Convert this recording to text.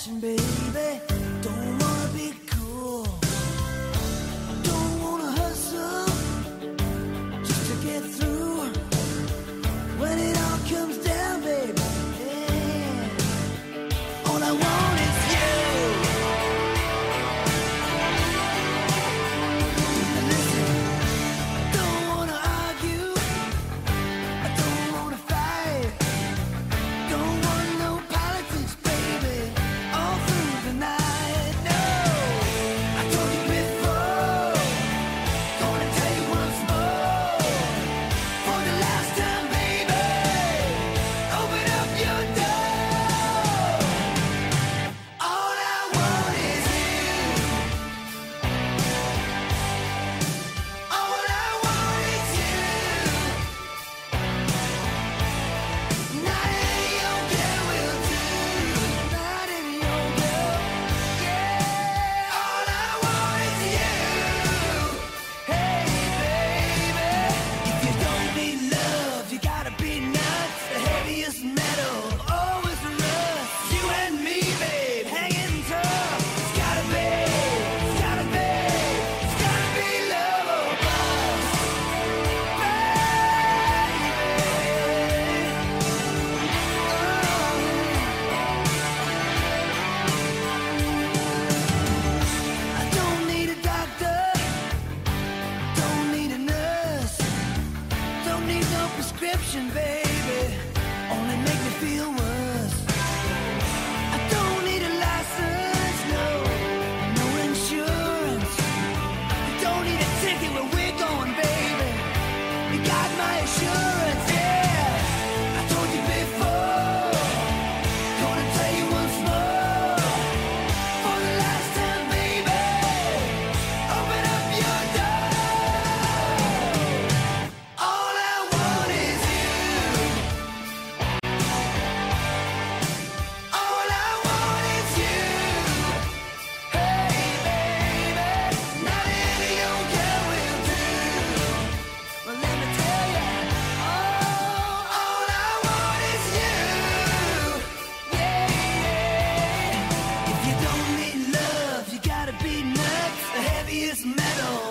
passion, baby. This metal.